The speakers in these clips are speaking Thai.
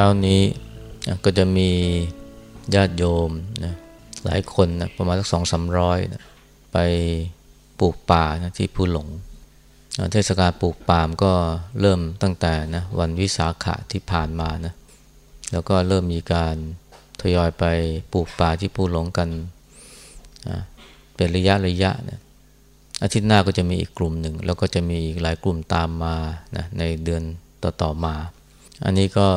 ช้านี้ก็จะมีญาติโยมนะหลายคนนะประมาณสักสองสามร้อยนะไปปลูกป่านะที่ผู้หลงเทศกาลปลูกป่ามก็เริ่มตั้งแต่นะวันวิสาขะที่ผ่านมานะแล้วก็เริ่มมีการทยอยไปปลูกป่าที่ผู้หลงกันนะเป็นระยะระยะนะอาทิตย์หน้าก็จะมีอีกกลุ่มหนึ่ง แล้วก็จะมีอีกหลายกลุ่มตามมานะในเดือนต่อๆมา อันนี้ก็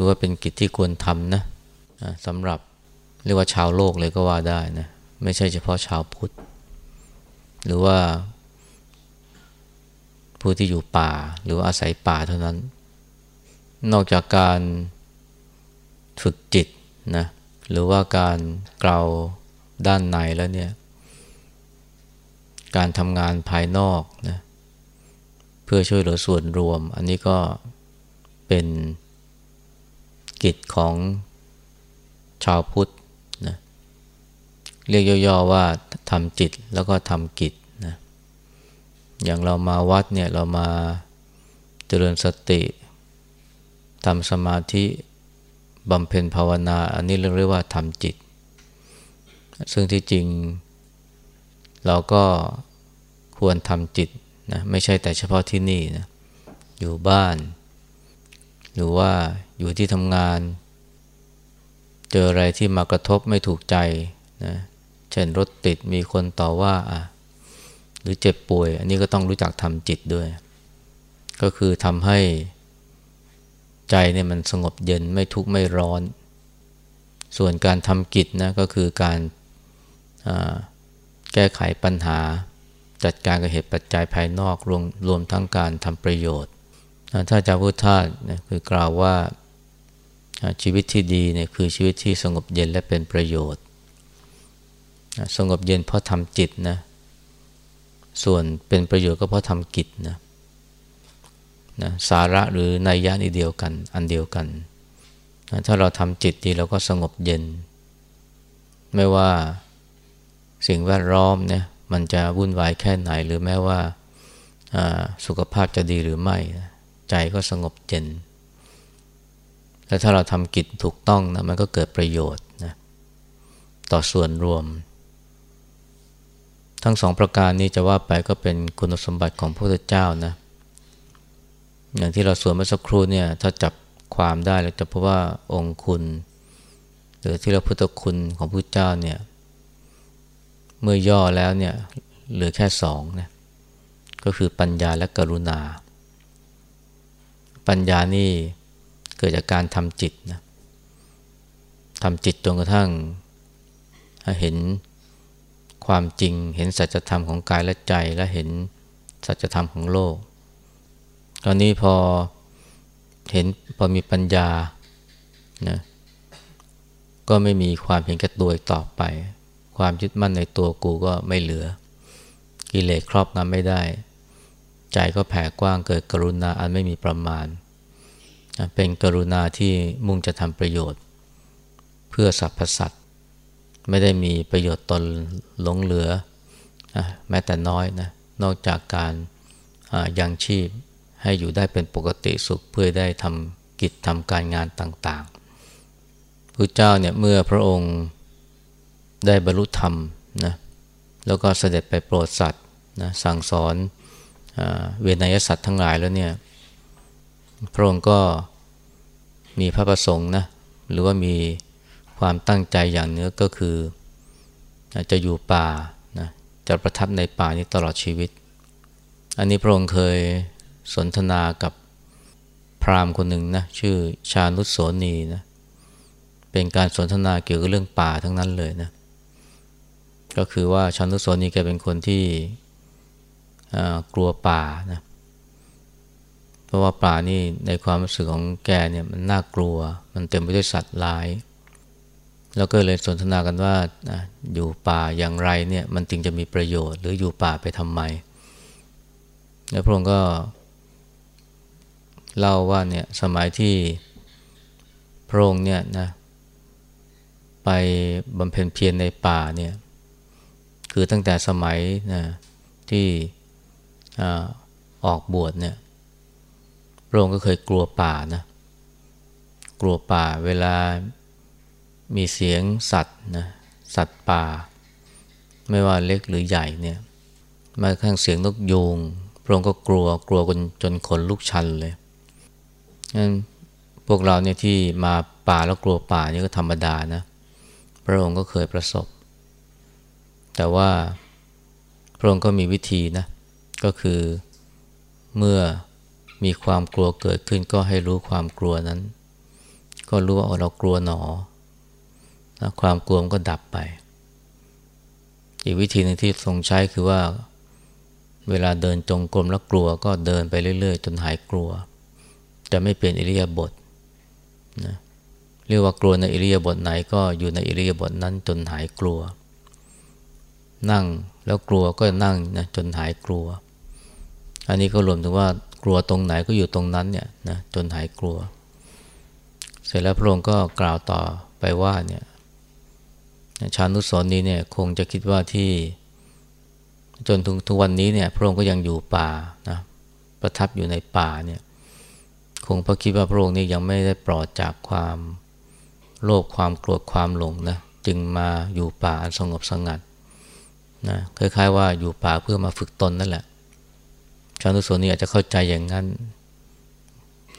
ถือว่าเป็นกิจที่ควรทำนะสำหรับเรียกว่าชาวโลกเลยก็ว่าได้นะไม่ใช่เฉพาะชาวพุทธ หรือว่า ผู้ที่อยู่ป่าหรือว่าอาศัยป่าเท่านั้น นอกจากการฝึกจิตนะหรือว่าการเกลาด้านในแล้วเนี่ย การทำงานภายนอกนะเพื่อช่วยเหลือส่วนรวม อันนี้ก็เป็น กิจของชาวพุทธนะเรียกย่อๆว่าทำจิตแล้วก็ทำกิจนะอย่างเรามาวัดเนี่ยเรามาเจริญสติทำสมาธิบำเพ็ญภาวนา อันนี้เรียกว่าทำจิต ซึ่งที่จริง เราก็ควรทำจิตนะไม่ใช่แต่เฉพาะที่นี่นะอยู่บ้าน หรือว่า อยู่ที่ทำงาน เจออะไรที่มากระทบไม่ถูกใจนะเช่นรถติดมีคนต่อว่าอะหรือเจ็บป่วย อันนี้ก็ต้องรู้จักทำจิตด้วย ก็คือทำให้ใจเนี่ยมันสงบเย็นไม่ทุกข์ไม่ร้อน ส่วนการทำกิจนะก็คือการแก้ไขปัญหา จัดการกับเหตุปัจจัยภายนอกรวมรวมทั้งการทำประโยชน์ถ้าจาพุทธาเนี่ยคือกล่าวว่า ชีวิตที่ดีเนี่ยคือชีวิตที่สงบเย็นและเป็นประโยชน์ สงบเย็นเพราะทำจิตนะ ส่วนเป็นประโยชน์ก็เพราะทำกิจนะนะสาระหรือนัยยะนี่เดียวกัน อันเดียวกันนะถ้าเราทำจิตดีเราก็สงบเย็น ไม่ว่าสิ่งแวดล้อมเนี่ยมันจะวุ่นวายแค่ไหนหรือแม้ว่าสุขภาพจะดีหรือไม่ ใจก็สงบเย็น และถ้าเราทำกิจถูกต้องนะมันก็เกิดประโยชน์นะต่อส่วนรวม ทั้งสองประการนี้จะว่าไปก็เป็นคุณสมบัติของพระพุทธเจ้านะ อย่างที่เราสวนเมื่อสักครู่เนี่ยถ้าจับความได้เราจะพบว่าองค์คุณ หรือที่เราพุทธคุณของพระเจ้าเนี่ยเมื่อย่อแล้วเนี่ยเหลือแค่สองนะก็คือปัญญาและกรุณา ปัญญานี่ เกิดจากการทำจิตนะทำจิตจนกระทั่งเห็นความจริง เห็นสัจธรรมของกายและใจและเห็นสัจธรรมของโลก ตอนนี้พอเห็นพอมีปัญญานะก็ไม่มีความเห็นแก่ตัวต่อไป ความยึดมั่นในตัวกูก็ไม่เหลือ กิเลสครอบงำไม่ได้ ใจก็แผ่กว้างเกิดกรุณาอันไม่มีประมาณ เป็นกรุณาที่มุ่งจะทำประโยชน์ เพื่อสรรพสัตว์ไม่ได้มีประโยชน์ตนหลงเหลือ แม้แต่น้อยนะนอกจากการยังชีพให้อยู่ได้เป็นปกติสุขเพื่อได้ทำกิจทำการงานต่างๆพระเจ้าเนี่ยเมื่อพระองค์ได้บรรลุธรรมนะแล้วก็เสด็จไปโปรดสัตว์นะสั่งสอนเวนยสัตว์ทั้งหลายแล้วเนี่ย พระองค์ก็มีพระประสงค์นะหรือว่ามีความตั้งใจอย่างเนื้อก็คือจะอยู่ป่านะจะประทับในป่านี้ตลอดชีวิต อันนี้พระองค์เคยสนทนากับพราหมณ์คนหนึ่งนะชื่อชานุสโสนีนะเป็นการสนทนาเกี่ยวกับเรื่องป่าทั้งนั้นเลยนะก็คือว่าชันุโสนีแกเป็นคนที่กลัวป่านะ เพราะว่าป่านี่ในความรู้สึกของแกเนี่ยมันน่ากลัว มันเต็มไปด้วยสัตว์ร้าย แล้วก็เลยสนทนากันว่าอยู่ป่าอย่างไรเนี่ยมันจึงจะมีประโยชน์ หรืออยู่ป่าไปทำไม แล้วพระองค์ก็เล่าว่าเนี่ยสมัยที่พระองค์เนี่ยนะไปบำเพ็ญเพียรในป่าเนี่ยคือตั้งแต่สมัยนะที่ออกบวชเนี่ย พระองค์ก็เคยกลัวป่านะ กลัวป่าเวลามีเสียงสัตว์นะ สัตว์ป่า ไม่ว่าเล็กหรือใหญ่เนี่ยมาข้างเสียงนกยูงพระองค์ก็กลัวกลัวจนจนขนลุกชันเลยงั้นพวกเราเนี่ยที่มาป่าแล้วกลัวป่านี่ก็ธรรมดานะ พระองค์ก็เคยประสบ แต่ว่าพระองค์ก็มีวิธีนะ ก็คือเมื่อ มีความกลัวเกิดขึ้นก็ให้รู้ความกลัวนั้น ก็รู้ว่าเรากลัวหนอนะความกลัวมันก็ดับไป อีกวิธีหนึ่งที่ทรงใช้คือว่า เวลาเดินจงกรมแล้วกลัวก็เดินไปเรื่อย ๆ จนหายกลัว จะไม่เปลี่ยนอิริยาบถนะเรียกว่ากลัวในอิริยาบถไหนก็อยู่ในอิริยาบถนั้นจนหายกลัว นั่งแล้วกลัวก็นั่งนะจนหายกลัว อันนี้ก็รวมถึงว่า ลัวตรงไหนก็อยู่ตรงนั้นเนี่ยนะจนหายกลัว เสร็จแล้วพระองค์ก็กล่าวต่อไปว่าเนี่ยชานุสรนี้เนี่ยคงจะคิดว่าที่จนถึงทุกวันนี้เนี่ยพระองค์ก็ยังอยู่ป่านะประทับอยู่ในป่าเนี่ยคงพระคิดว่าพระองค์นี้ยังไม่ได้ปลอดจากความโลภความโกรธความหลงนะจึงมาอยู่ป่าสงบสงัดนะคล้ายๆว่าอยู่ป่าเพื่อมาฝึกตนนั่นแหละ ชาวนุสนี่อาจจะเข้าใจอย่างนั้น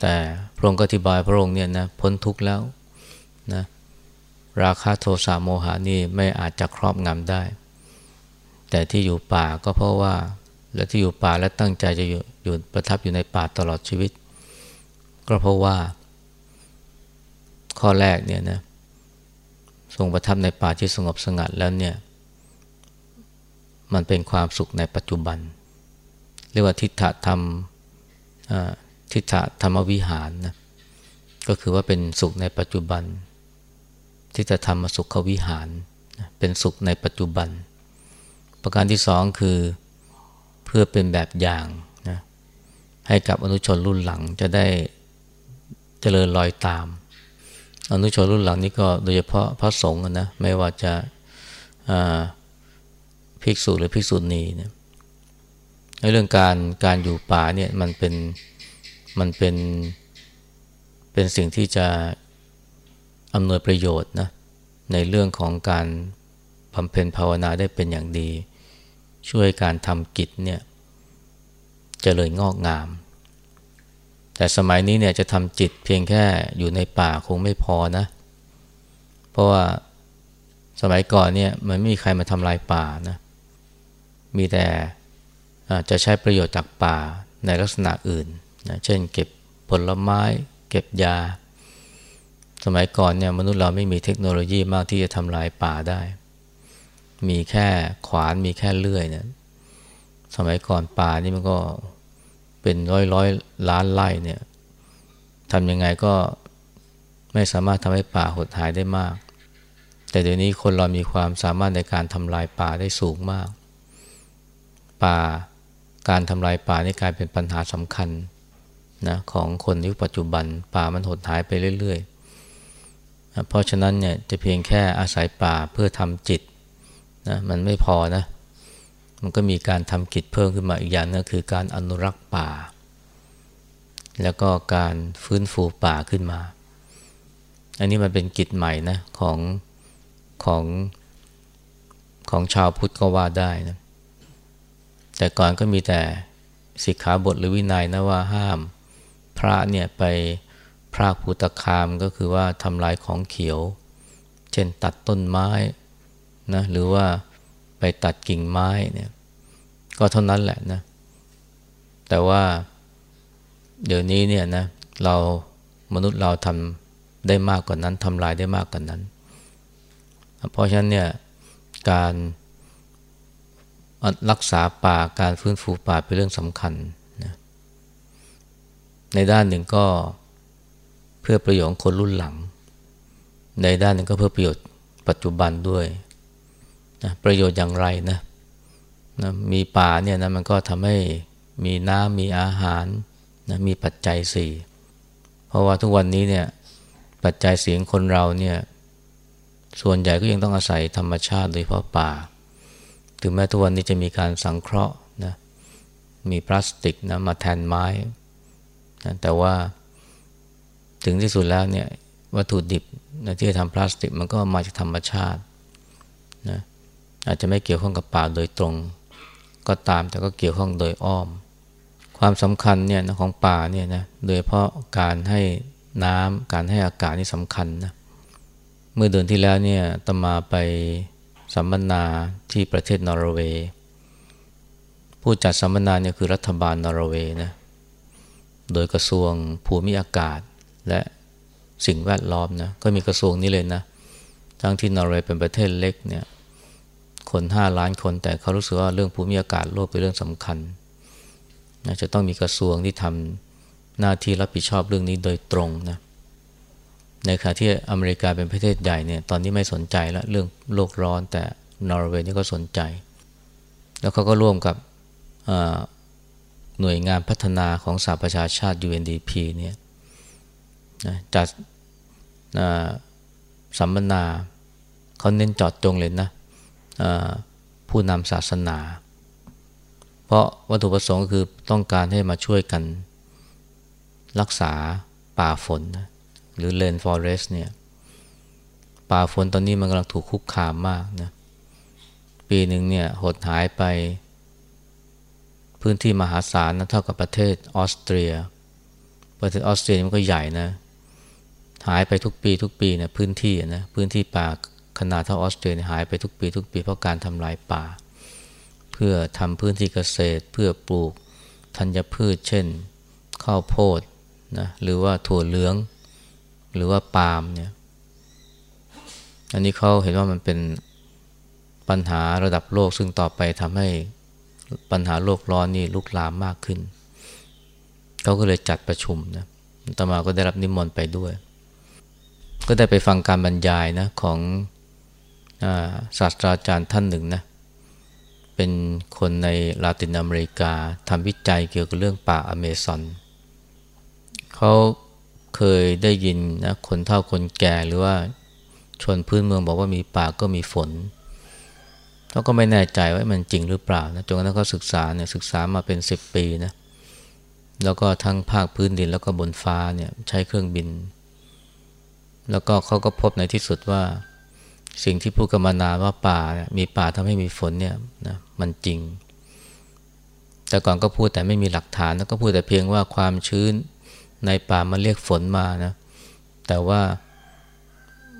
แต่พระองค์ก็อธิบายพระองค์เนี่ยนะพ้นทุกข์แล้วนะราคาโทสะโมหานี่ไม่อาจจะครอบงำได้ แต่ที่อยู่ป่าก็เพราะว่า และที่อยู่ป่าและตั้งใจจะอยู่อยู่ประทับอยู่ในป่าตลอดชีวิต ก็เพราะว่า ข้อแรกเนี่ยนะทรงประทับในป่าที่สงบสงัดแล้วเนี่ย มันเป็นความสุขในปัจจุบัน เรียกว่าทิฏฐธรรมทิฏฐธรรมวิหารนะก็คือว่าเป็นสุขในปัจจุบันที่จะทำมสุขวิหาร เป็นสุขในปัจจุบัน ประการที่สองคือเพื่อเป็นแบบอย่างนะให้กับอนุชนรุ่นหลังจะได้เจริญรอยตาม อนุชนรุ่นหลังนี้ก็โดยเฉพาะพระสงฆ์นะไม่ว่าจะภิกษุหรือภิกษุณีเนี่ย เรื่องการการอยู่ป่าเนี่ยมันเป็นมันเป็นเป็นสิ่งที่จะอำนวยประโยชน์นะในเรื่องของการบำเพ็ญภาวนาได้เป็นอย่างดี ช่วยการทำกิจเนี่ยจเจริญงอกงาม แต่สมัยนี้เนี่ยจะทำจิตเพียงแค่อยู่ในป่าคงไม่พอนะ เพราะว่าสมัยก่อนเนี่ยมันไม่มีใครมาทำลายป่านะมีแต่ จะใช้ประโยชน์จากป่าในลักษณะอื่นนะเช่นเก็บผลไม้เก็บยา สมัยก่อนเนี่ยมนุษย์เราไม่มีเทคโนโลยีมากที่จะทำลายป่าได้ มีแค่ขวานมีแค่เลื่อยเนี่ยสมัยก่อนป่านี่มันก็เป็นร้อยร้อยล้านไร่เนี่ยทำยังไงก็ไม่สามารถทำให้ป่าหดหายได้มาก แต่เดี๋ยวนี้คนเรามีความสามารถในการทำลายป่าได้สูงมาก ป่า การทำลายป่านี่กลายเป็นปัญหาสำคัญนะของคนยุคปัจจุบันป่ามันหดหายไปเรื่อยๆ เพราะฉะนั้นเนี่ยจะเพียงแค่อาศัยป่าเพื่อทำจิตนะมันไม่พอนะ มันก็มีการทำกิจเพิ่มขึ้นมาอีกอย่างนึงคือการอนุรักษ์ป่า แล้วก็การฟื้นฟูป่าขึ้นมา อันนี้มันเป็นกิจใหม่นะของของของชาวพุทธก็ว่าได้นะ แต่ก่อนก็มีแต่สิกขาบทหรือวินัยนะว่าห้ามพระเนี่ยไปพรากภูตคามก็คือว่าทำลายของเขียว เช่นตัดต้นไม้นะหรือว่าไปตัดกิ่งไม้เนี่ยก็เท่านั้นแหละนะ แต่ว่าเดี๋ยวนี้เนี่ยนะเรามนุษย์เราทำได้มากกว่านั้นทำลายได้มากกว่านั้น เพราะฉะนั้นเนี่ยการ รักษาป่าการฟื้นฟูป่าเป็นเรื่องสำคัญนะในด้านหนึ่งก็เพื่อประโยชน์คนรุ่นหลัง ในด้านหนึ่งก็เพื่อประโยชน์ปัจจุบันด้วยนะประโยชน์อย่างไรนะนะมีป่าเนี่ยนะมันก็ทำให้มีน้ำมีอาหารนะมีปัจจัยสี่เพราะว่าทุกวันนี้เนี่ยปัจจัยเสียงคนเราเนี่ยส่วนใหญ่ก็ยังต้องอาศัยธรรมชาติโดยเฉพาะป่า ถึงแม้ทุกวันนี้จะมีการสังเคราะห์นะมีพลาสติกนะมาแทนไม้นะแต่ว่าถึงที่สุดแล้วเนี่ยวัตถุดิบนะที่จะทำพลาสติกมันก็มาจากธรรมชาตินะอาจจะไม่เกี่ยวข้องกับป่าโดยตรง ก็ตามแต่ก็เกี่ยวข้องโดยอ้อม ความสำคัญเนี่ยนะของป่าเนี่ยนะโดยเพราะการให้น้ำการให้อากาศนี่สำคัญนะเมื่อเดือนที่แล้วเนี่ยตมาไป สัมมนาที่ประเทศนอร์เวย์ ผู้จัดสัมมนาเนี่ยคือรัฐบาลนอร์เวย์นะ โดยกระทรวงภูมิอากาศและสิ่งแวดล้อมนะ ก็มีกระทรวงนี้เลยนะ ทั้งที่นอร์เวย์เป็นประเทศเล็กเนี่ย คนห้าล้านคนแต่เขารู้สึกว่าเรื่องภูมิอากาศโลกเป็นเรื่องสำคัญนะจะต้องมีกระทรวงที่ทำหน้าที่รับผิดชอบเรื่องนี้โดยตรงนะ ในขณะที่อเมริกาเป็นประเทศใหญ่เนี่ยตอนนี้ไม่สนใจแล้วเรื่องโลกร้อนแต่นอร์เวย์นี่ก็สนใจ แล้วเขาก็ร่วมกับหน่วยงานพัฒนาของสหประชาชาติ UNDP เนี่ยจัดสัมมนาเขาเน้นจอดจงเลยนะผู้นำศาสนา เพราะวัตถุประสงค์คือต้องการให้มาช่วยกันรักษาป่าฝนนะ หรือเลนฟอเรสเนี่ยป่าฝนตอนนี้มันกำลังถูกคุกคามมากนะปีหนึ่งเนี่ยหดหายไป พื้นที่มหาศาลนะเท่ากับประเทศออสเตรีย ประเทศออสเตรียมันก็ใหญ่นะ หายไปทุกปีทุกปีนะพื้นที่นะพื้นที่ป่าขนาดเท่าออสเตรียหายไปทุกปีทุกปีเพราะการทำลายป่า เพื่อทำพื้นที่เกษตรเพื่อปลูกธัญพืช เช่น ข้าวโพดนะหรือว่าถั่วเหลือง หรือว่าปาล์มเนี่ย อันนี้เขาเห็นว่ามันเป็นปัญหาระดับโลกซึ่งต่อไปทำให้ปัญหาโลกร้อนนี่ลุกลามมากขึ้น เขาก็เลยจัดประชุมนะตมาก็ได้รับนิมนต์ไปด้วย ก็ได้ไปฟังการบรรยายนะของอศาสตราจารย์ท่านหนึ่งนะ เป็นคนในลาตินอเมริกาทำวิจัยเกี่ยวกับเรื่องป่าอเมซอนเขา เคยได้ยินนะคนเฒ่าคนแก่หรือว่าชนพื้นเมืองบอกว่ามีป่าก็มีฝนเขาก็ไม่แน่ใจว่ามันจริงหรือเปล่านะจนกระทั่งเขาศึกษาเนี่ยศึกษามาเป็นสิบปีนะแล้วก็ทั้งภาคพื้นดินแล้วก็บนฟ้าเนี่ยใช้เครื่องบิน แล้วก็เขาก็พบในที่สุดว่า สิ่งที่พูดกันมานานว่าป่ามีป่าทำให้มีฝนเนี่ยนะมันจริง แต่ก่อนก็พูดแต่ไม่มีหลักฐานแล้วก็พูดแต่เพียงว่าความชื้น ในป่ามันเรียกฝนมานะ แต่ว่า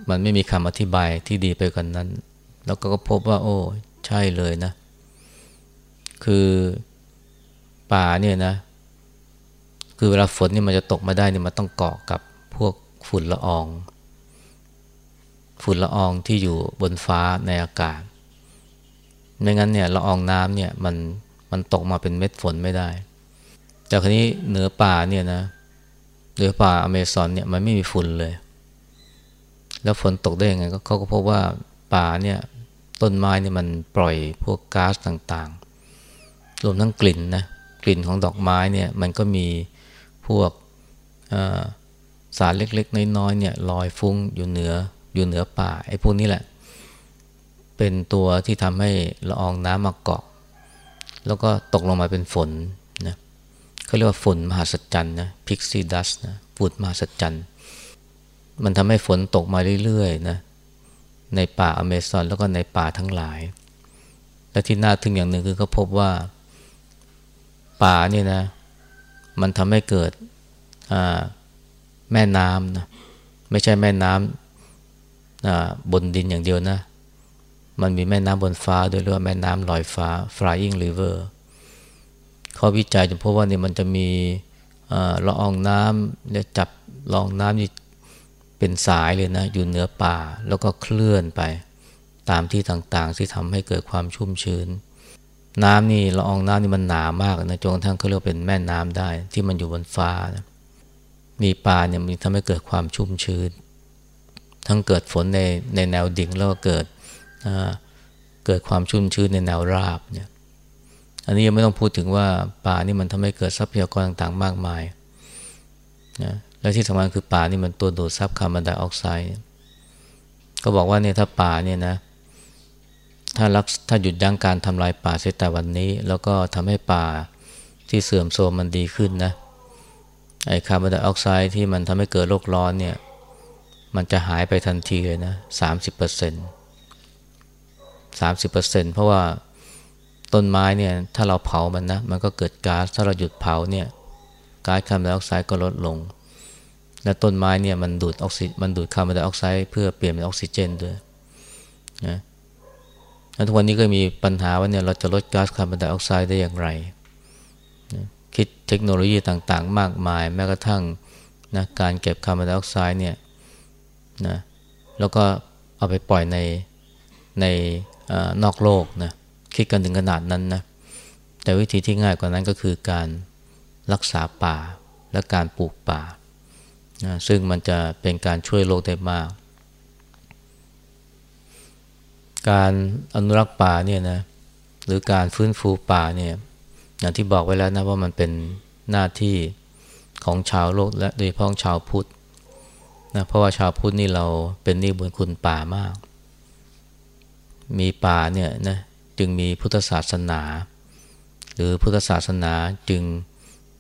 มันไม่มีคำอธิบายที่ดีไปกว่านนั้น แล้วก็พบว่า โอ้ ใช่เลยนะ คือป่าเนี่ยนะ คือเวลาฝนนี่มันจะตกมาได้เนี่ยมันต้องเกาะกับพวกฝุ่นละออง ฝุ่นละอองที่อยู่บนฟ้าในอากาศไม่งั้นเนี่ยละอองน้ำเนี่ยมันมันตกมาเป็นเม็ดฝนไม่ได้ แต่ครนี้เหนือป่าเนี่ยนะ หนือป่าอเมซอนเนี่ยมันไม่มีฝุ่นเลย แล้วฝนตกได้ยังไงก็เขาก็พบว่าป่าเนี่ยต้นไม้เนี่ยมันปล่อยพวกก๊าซต่างๆ รวมทั้งกลิ่นนะกลิ่นของดอกไม้เนี่ยมันก็มีพวกสารเล็กๆ น้อยๆเนี่ยลอยฟุ้งอยู่เหนืออยู่เหนือป่าไอ้พวกนี้แหละ เป็นตัวที่ทำให้ละอองน้ำมาเกาะ แล้วก็ตกลงมาเป็นฝน เขาเรียกว่าฝนมหัศจรรย์นะพิกซี่ดัสนะฝุ่นมหัศจรรย์มันทำให้ฝนตกมาเรื่อยๆนะในป่าอเมซอนแล้วก็ในป่าทั้งหลาย และที่น่าทึ่งอย่างหนึ่งคือเขาพบว่าป่าเนี่ยนะ มันทำให้เกิดแม่น้ำนะไม่ใช่แม่น้ำบนดินอย่างเดียวนะ มันมีแม่น้ำบนฟ้าด้วยเรียกว่าแม่น้ำลอยฟ้า flying river เขาวิจัยจนพบว่าเนี่ยมันจะมีละอองน้ำเนี่ยจับละอองน้ำนี่เป็นสายเลยนะ อยู่เหนือป่าแล้วก็เคลื่อนไป ตามที่ต่างๆ ที่ทำให้เกิดความชุ่มชื้น น้ำนี่ละอองน้ำนี่มันหนามากนะจนกระทั่งเขาเรียกเป็นแม่น้ำได้ ที่มันอยู่บนฟ้านะมีป่าเนี่ยมันทำให้เกิดความชุ่มชื้น ทั้งเกิดฝนในในแนวดิ่งแล้วก็เกิดเกิดความชุ่มชื้นในแนวราบเนี่ย อันนี้ยังไม่ต้องพูดถึงว่าป่านี่มันทำให้เกิดทรัพยากรต่างๆ มากมายนะและที่สำคัญคือป่านี่มันตัวดูดซับคาร์บอนไดออกไซด์ก็บอกว่าเนี่ยถ้าป่าเนี่ยนะ ถ้ารักถ้าหยุดยั้งการทำลายป่าเสียแต่วันนี้ แล้วก็ทำให้ป่าที่เสื่อมโทรมมันดีขึ้นนะไอคาร์บอนไดออกไซด์ที่มันทำให้เกิดโลกร้อนเนี่ย มันจะหายไปทันทีเลยนะสามสิบเปอร์เซ็นต์สามสิบเปอร์เซ็นต์เพราะว่า ต้นไม้เนี่ยถ้าเราเผามันนะมันก็เกิดก๊าซถ้าเราหยุดเผาเนี่ยก๊าซคาร์บอนไดออกไซด์ก็ลดลง และต้นไม้เนี่ยมันดูดออกซิมันดูดคาร์บอนไดออกไซด์เพื่อเปลี่ยนเป็นออกซิเจนด้วยนะแล้วทุกวันนี้ก็มีปัญหาว่าเนี่ยเราจะลดก๊าซคาร์บอนไดออกไซด์ได้อย่างไรนะคิดเทคโนโลยีต่างๆ มากมาย แม้กระทั่งนะการเก็บคาร์บอนไดออกไซด์เนี่ยนะแล้วก็เอาไปปล่อยในในอนอกโลกนะ คิดกันถึงขนาดนั้นนะแต่วิธีที่ง่ายกว่านั้นก็คือการรักษาป่าและการปลูกป่านะซึ่งมันจะเป็นการช่วยโลกได้มาก การอนุรักษ์ป่าเนี่ยนะหรือการฟื้นฟูป่าเนี่ยอย่างที่บอกไว้แล้วนะว่ามันเป็นหน้าที่ของชาวโลกและโดยเฉพาะชาวพุทธนะเพราะว่าชาวพุทธนี่เราเป็นนิบุญคุณป่ามาก มีป่าเนี่ยนะ จึงมีพุทธศาสนา หรือพุทธศาสนาจึง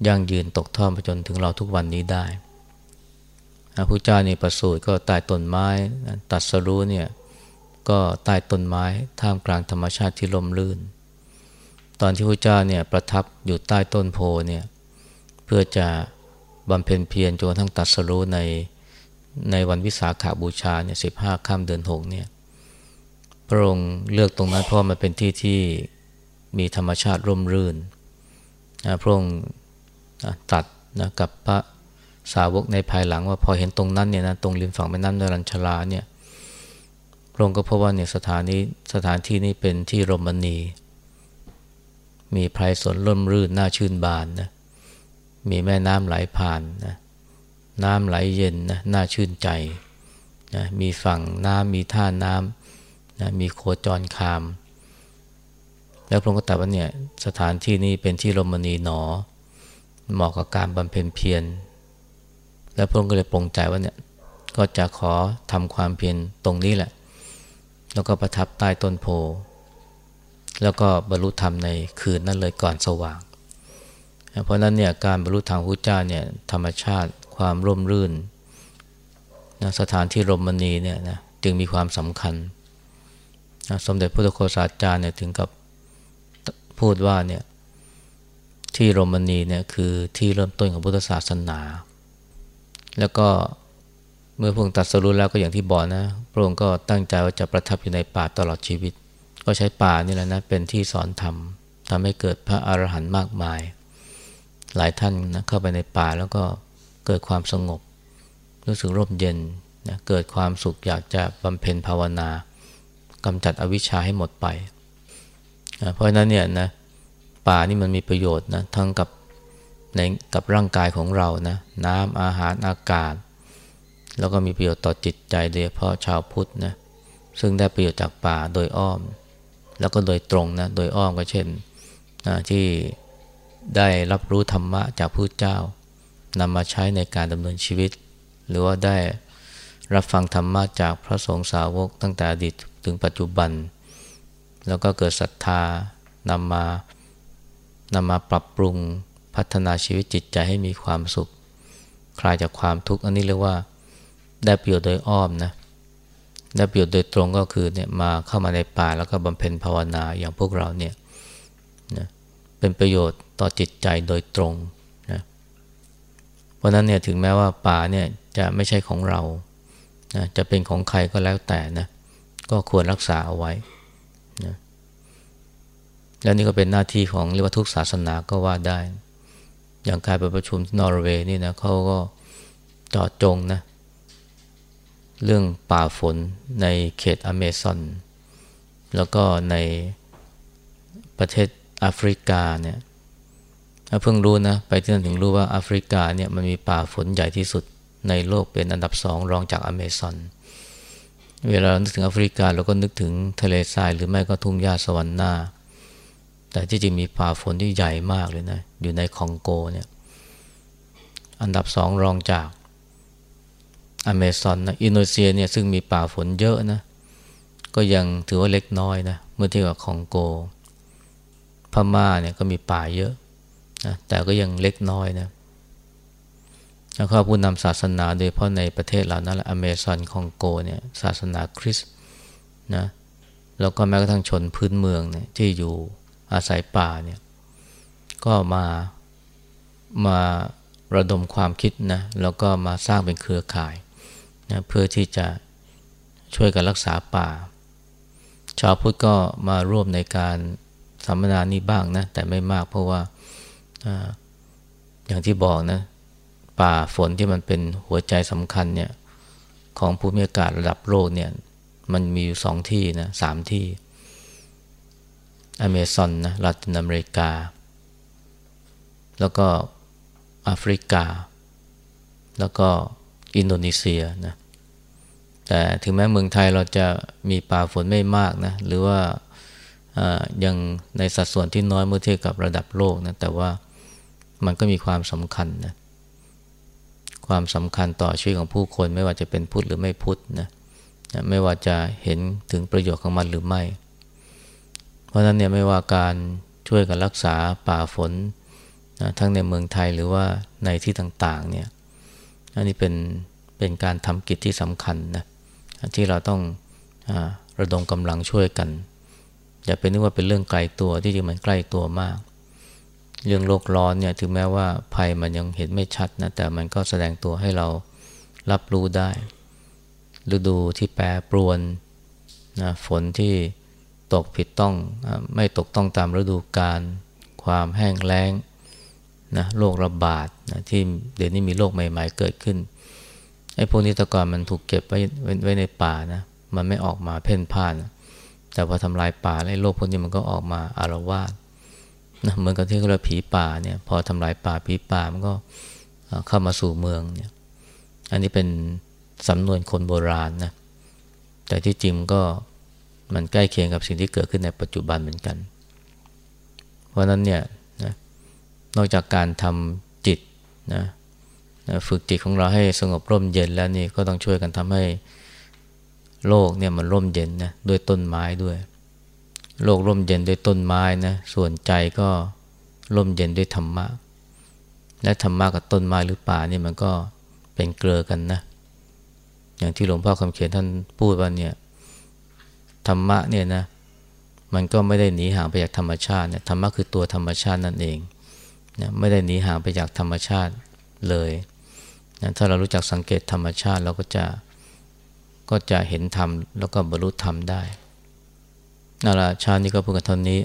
ยั่งยืนตกทอดมาจนถึงเราทุกวันนี้ได้พระพุทธเจ้านี่ประสูติก็ใต้ต้นไม้ตัดสรู้เนี่ยก็ใต้ต้นไม้ท่ามกลางธรรมชาติที่ลมลื่น ตอนที่พระเจ้าเนี่ยประทับอยู่ใต้ต้นโพเนี่ยเพื่อจะบำเพ็ญเพียรจนกระทั่งตัดสรู้ในในวันวิสาขาบูชาเนี่ยสิบห้าค่ำเดือนหกเนี่ย พระองค์เลือกตรงนั้นเพราะมันเป็นที่ที่มีธรรมชาติร่มรื่นนะพระองค์ตัดนะกับพระสาวกในภายหลังว่าพอเห็นตรงนั้นเนี่ยนะตรงริมฝั่งแม่น้ำนรัญชลาเนี่ยพระองค์ก็พบว่าเนี่ยสถานนี้สถานที่นี้เป็นที่รมณี มีไพรสนร่มรื่นน่าชื่นบานนะมีแม่น้ำไหลผ่านนะน้ำไหลเย็นนะน่าชื่นใจนะมีฝั่งน้ำมีท่าน้ำ นะมีโคจรคาม แล้วพระองค์ก็ตรัสว่าเนี่ยสถานที่นี้เป็นที่รมณีหนอ เหมาะกับการบำเพ็ญเพียรแล้วพระองค์ก็เลยปรงใจว่าเนี่ยก็จะขอทำความเพียรตรงนี้แหละ แล้วก็ประทับใต้ต้นโพแล้วก็บรรลุธรรมในคืนนั้นเลยก่อนสว่าง เพราะนั้นเนี่ยการบรรลุธรรมพุทธเจ้าเนี่ยธรรมชาติความร่มรื่นนะสถานที่รมณีเนี่ยนะจึงมีความสำคัญนะ สมเด็จพระโคสาจารย์เนี่ยถึงกับพูดว่าเนี่ยที่โรมานีเนี่ยคือที่เริ่มต้นของพุทธศาสนา แล้วก็เมื่อพระองค์ตัดสรุปแล้วก็อย่างที่บอกนะ พระองค์ก็ตั้งใจว่าจะประทับอยู่ในป่าตลอดชีวิต ก็ใช้ป่านี่แหละนะเป็นที่สอนธรรมทำให้เกิดพระอรหันต์มากมาย หลายท่านนะเข้าไปในป่าแล้วก็เกิดความสงบ รู้สึกร่มเย็นนะเกิดความสุขอยากจะบำเพ็ญภาวนา กำจัดอวิชชาให้หมดไปเพราะฉะนั้นเนี่ยนะป่านี่มันมีประโยชน์นะทั้งกับในกับร่างกายของเรานะน้ำอาหารอากาศ แล้วก็มีประโยชน์ต่อจิตใจโดยเฉพาะชาวพุทธนะซึ่งได้ประโยชน์จากป่าโดยอ้อม แล้วก็โดยตรงนะโดยอ้อมก็เช่นนะที่ได้รับรู้ธรรมะจากพระเจ้านำมาใช้ในการดำเนินชีวิต หรือว่าได้รับฟังธรรมะจากพระสงฆ์สาวกตั้งแต่อดีต ถึงปัจจุบัน แล้วก็เกิดศรัทธานำมานำมาปรับปรุงพัฒนาชีวิตจิตใจให้มีความสุข คลายจากความทุกข์อันนี้เรียกว่าได้ประโยชน์โดยอ้อมนะได้ประโยชน์โดยตรงก็คือเนี่ยมาเข้ามาในป่าแล้วก็บำเพ็ญภาวนาอย่างพวกเราเนี่ยนะเป็นประโยชน์ต่อจิตใจโดยตรงนะเพราะนั้นเนี่ยถึงแม้ว่าป่าเนี่ยจะไม่ใช่ของเรานะจะเป็นของใครก็แล้วแต่นะ ก็ควรรักษาเอาไว้นะแล้วนี่ก็เป็นหน้าที่ของเรียกว่าทุกศาสนาก็ว่าได้ อย่างการไปประชุมที่นอร์เวย์นี่นะเขาก็จอดจงนะเรื่องป่าฝนในเขตอเมซอน แล้วก็ในประเทศแอฟริกาเนี่ยเพิ่งรู้นะ ไปที่นั่นถึงรู้ว่าแอฟริกาเนี่ยมันมีป่าฝนใหญ่ที่สุดในโลกเป็นอันดับสองรองจากอเมซอน เวลาเรานึกถึงแอฟริกาเราก็นึกถึงทะเลทรายหรือไม่ก็ทุ่งหญ้าสวรรค์หน้า แต่ที่จริงมีป่าฝนที่ใหญ่มากเลยนะ อยู่ในคองโกเนี่ย อันดับสองรองจากอเมซอนนะ อินโดนีเซียเนี่ยซึ่งมีป่าฝนเยอะนะ ก็ยังถือว่าเล็กน้อยนะ เมื่อเทียบกับคองโก พม่าเนี่ยก็มีป่าเยอะนะ แต่ก็ยังเล็กน้อยนะ แล้วก็ผู้นำศาสนาโดยเฉพาะในประเทศเหล่านั้นแหละอเมซอนคองโกเนี่ยศาสนาคริสต์นะแล้วก็แม้กระทั่งชนพื้นเมืองเนี่ยที่อยู่อาศัยป่าเนี่ยก็มามาระดมความคิดนะแล้วก็มาสร้างเป็นเครือข่ายนะเพื่อที่จะช่วยกันรักษาป่า ชาวพุทธก็มาร่วมในการสัมมนานี้บ้างนะแต่ไม่มากเพราะว่าอย่างที่บอกนะ ป่าฝนที่มันเป็นหัวใจสำคัญเนี่ยของภูมิอากาศระดับโลกเนี่ยมันมีอยู่สองที่นะสามที่ อเมซอนนะลาตินอเมริกา แล้วก็แอฟริกา แล้วก็อินโดนีเซียนะแต่ถึงแม้เมืองไทยเราจะมีป่าฝนไม่มากนะหรือว่ายังในสัดส่วนที่น้อยเมื่อเทียบกับระดับโลกนะแต่ว่ามันก็มีความสำคัญนะ ความสำคัญต่อชีวิตของผู้คน ไม่ว่าจะเป็นพุทธหรือไม่พุทธนะไม่ว่าจะเห็นถึงประโยชน์ของมันหรือไม่ เพราะนั้นเนี่ยไม่ว่าการช่วยกันรักษาป่าฝนนะทั้งในเมืองไทยหรือว่าในที่ต่างๆเนี่ยอันนี้เป็นเป็นการทำกิจที่สำคัญนะที่เราต้องอระดมกำลังช่วยกัน อย่าเป็นนึกว่าเป็นเรื่องไกลตัวที่จริงมันใกล้ตัวมาก เรื่องโลกร้อนเนี่ยถึงแม้ว่าภัยมันยังเห็นไม่ชัดนะแต่มันก็แสดงตัวให้เรารับรู้ได้ฤดูที่แปรปรวนนะฝนที่ตกผิดต้องไม่ตกต้องตามฤดูกาลความแห้งแล้งนะโรคระบาดนะที่เดี๋ยวนี้มีโรคใหม่ ๆ เกิดขึ้นไอ้พวกนี้ตะกอนมันถูกเก็บไว้ไว้ในป่านะมันไม่ออกมาเพ่นพ่านนะแต่พอทำลายป่าไอ้โรคพวกนี้มันก็ออกมาอารวาส นะเหมือนกับที่เราผีป่าเนี่ยพอทำลายป่าผีป่ามันก็เข้ามาสู่เมืองเนี่ยอันนี้เป็นสำนวนคนโบราณนะแต่ที่จริงก็มันใกล้เคียงกับสิ่งที่เกิดขึ้นในปัจจุบันเหมือนกัน เพราะนั้นเนี่ยนะนอกจากการทำจิตนะนะฝึกจิตของเราให้สงบร่มเย็นแล้วนี่ก็ต้องช่วยกันทำให้โลกเนี่ยมันร่มเย็นนะด้วยต้นไม้ด้วย โลกร่มเย็นด้วยต้นไม้นะส่วนใจก็ร่มเย็นด้วยธรรมะ และธรรมะกับต้นไม้หรือป่านี่มันก็เป็นเกลือกันนะ อย่างที่หลวงพ่อคำเขียนท่านพูดว่าเนี่ยธรรมะเนี่ยนะมันก็ไม่ได้หนีห่างไปจากธรรมชาติเนี่ยธรรมะคือตัวธรรมชาตินั่นเองนะไม่ได้หนีห่างไปจากธรรมชาติเลยนะถ้าเรารู้จักสังเกตธรรมชาติเราก็จะก็จะเห็นธรรมแล้วก็บรรลุธรรมได้ นั่นแหละชาตินี้ก็พูดกันเท่านี้